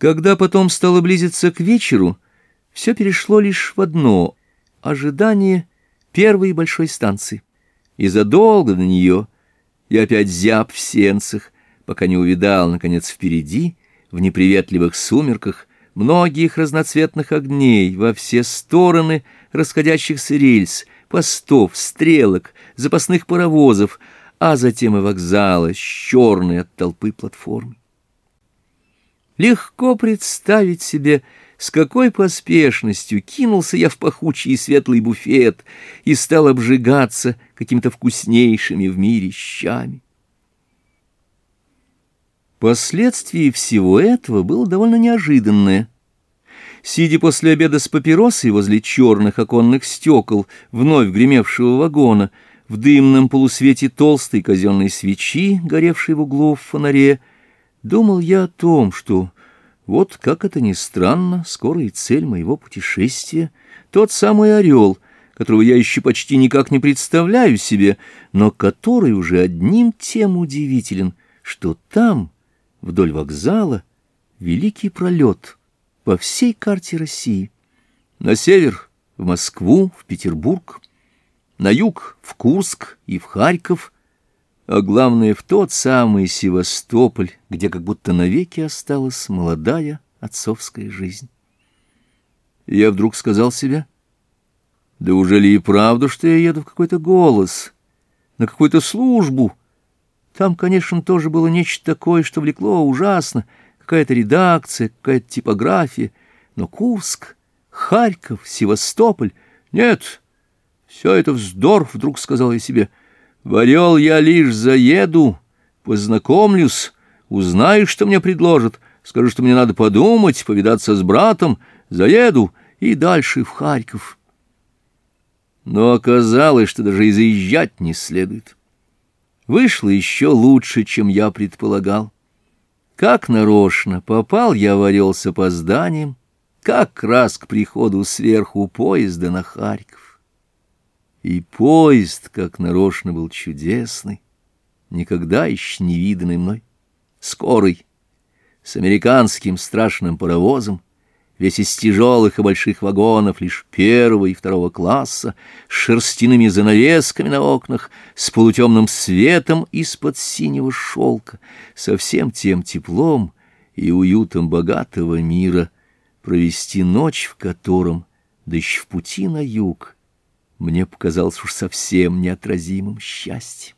Когда потом стало близиться к вечеру, все перешло лишь в одно — ожидание первой большой станции. И задолго до нее я опять зяб в сенцах, пока не увидал, наконец, впереди, в неприветливых сумерках, многих разноцветных огней во все стороны расходящихся рельс, постов, стрелок, запасных паровозов, а затем и вокзала с черной от толпы платформой. Легко представить себе, с какой поспешностью кинулся я в пахучий и светлый буфет и стал обжигаться какими-то вкуснейшими в мире щами. Последствие всего этого было довольно неожиданное. Сидя после обеда с папиросой возле черных оконных стекол вновь гремевшего вагона, в дымном полусвете толстой казенной свечи, горевшей в углу в фонаре, Думал я о том, что вот, как это ни странно, скоро и цель моего путешествия — тот самый орел, которого я еще почти никак не представляю себе, но который уже одним тем удивителен, что там, вдоль вокзала, великий пролет по всей карте России. На север — в Москву, в Петербург, на юг — в Курск и в Харьков — а главное в тот самый Севастополь, где как будто навеки осталась молодая отцовская жизнь. Я вдруг сказал себе, да уже ли и правда, что я еду в какой-то голос, на какую-то службу? Там, конечно, тоже было нечто такое, что влекло ужасно, какая-то редакция, какая-то типография, но Курск, Харьков, Севастополь — нет, все это вздор, вдруг сказал я себе — в «Орел» я лишь заеду, познакомлюсь, узнаю, что мне предложат, скажу, что мне надо подумать, повидаться с братом, заеду и дальше в Харьков. Но оказалось, что даже и заезжать не следует. Вышло еще лучше, чем я предполагал. Как нарочно попал я в «Орел» с опозданием, как раз к приходу сверху поезда на Харьков. И поезд, как нарочно, был чудесный, никогда еще не виданный мной, скорый, с американским страшным паровозом, весь из тяжелых и больших вагонов, лишь первого и второго класса, с шерстяными занавесками на окнах, с полутемным светом из-под синего шелка, со всем тем теплом и уютом богатого мира, провести ночь в котором, да еще в пути на юг, мне показалось уж совсем неотразимым счастьем.